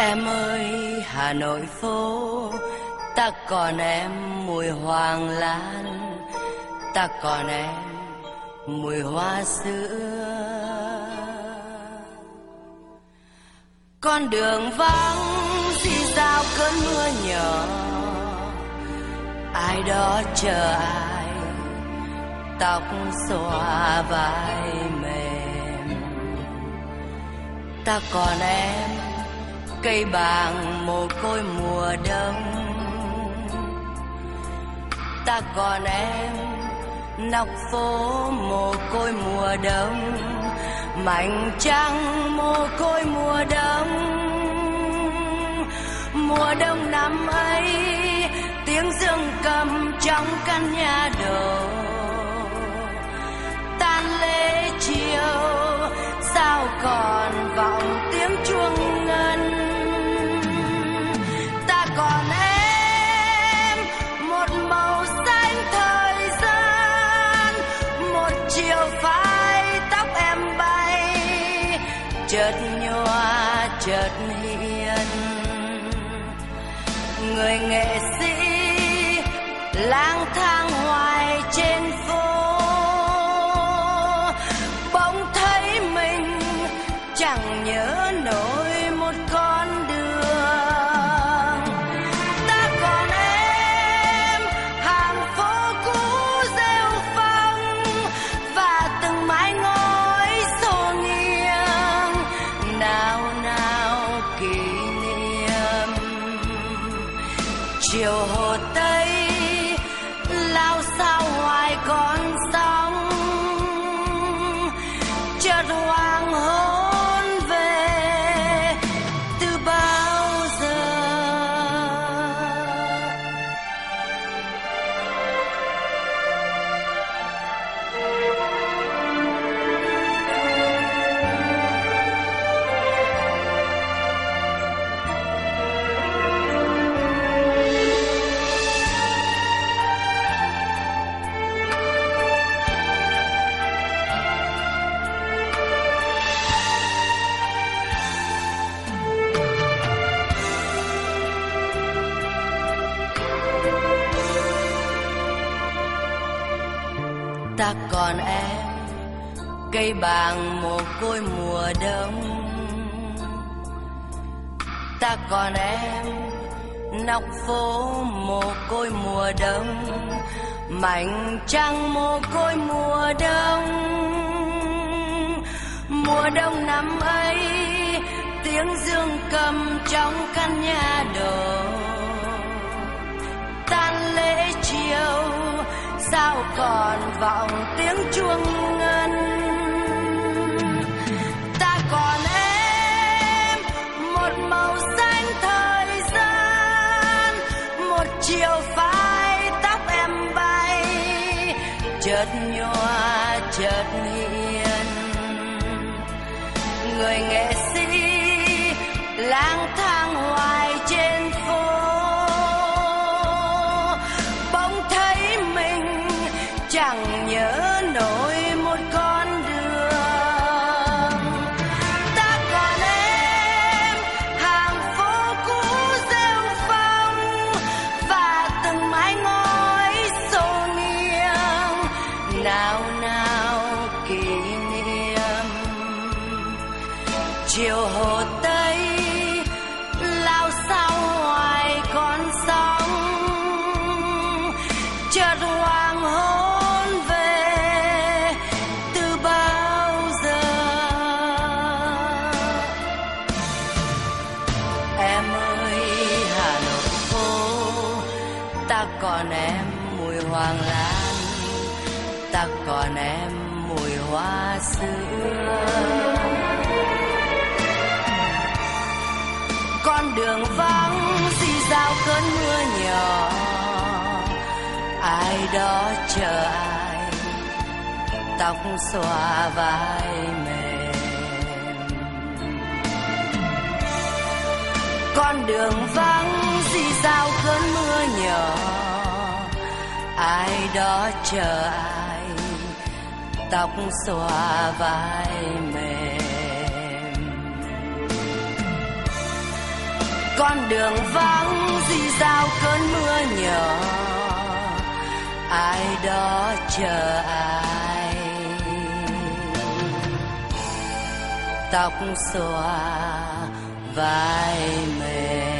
Em ơi, Hà Nội phố, Ta còn em mùi hoàng lan. Ta còn em mùi hoa sữa. Con đường vắng, di sao cơn mưa nhỏ. Ai đó chờ ai, Tóc xòa vai mềm. Ta còn em cây bàng mồ côi mùa đông. Ta còn em nóc phố mồ côi mùa đông, mảnh trăng mồ côi mùa đông. Mùa đông năm ấy, tiếng dương cầm trong căn nhà đồ. Tan lễ chiều, sao còn chiều phai tóc em bay chợt nhòa chợt hiền. Người nghệ sĩ lang thang ta còn em cây bàng mồ côi mùa đông. Ta còn em, nóc phố mồ côi mùa đông, mảnh trăng mồ côi mùa đông. Mùa đông năm ấy, tiếng dương cầm trong căn nhà đồ sao còn vọng tiếng chuông ngân? Ta còn em, một màu xanh thời gian, một chiều phai tóc em bay, chợt nhòa, chợt hiền. Người nghệ sĩ chiều hồ tây, lao sao hoài con sóng. Chợt hoàng hôn về, từ bao giờ? Em ơi, hà nội phố, ta còn em mùi hoàng lan, ta còn em mùi hoa xưa đó chờ ai? Tóc xòa vai mềm. Con đường vắng di dao cơn mưa nhỏ. Ai đó chờ ai? Tóc xòa vai mềm. Con đường vắng di dao cơn mưa nhỏ ai đó chờ ai? Tóc xòa vai mềm.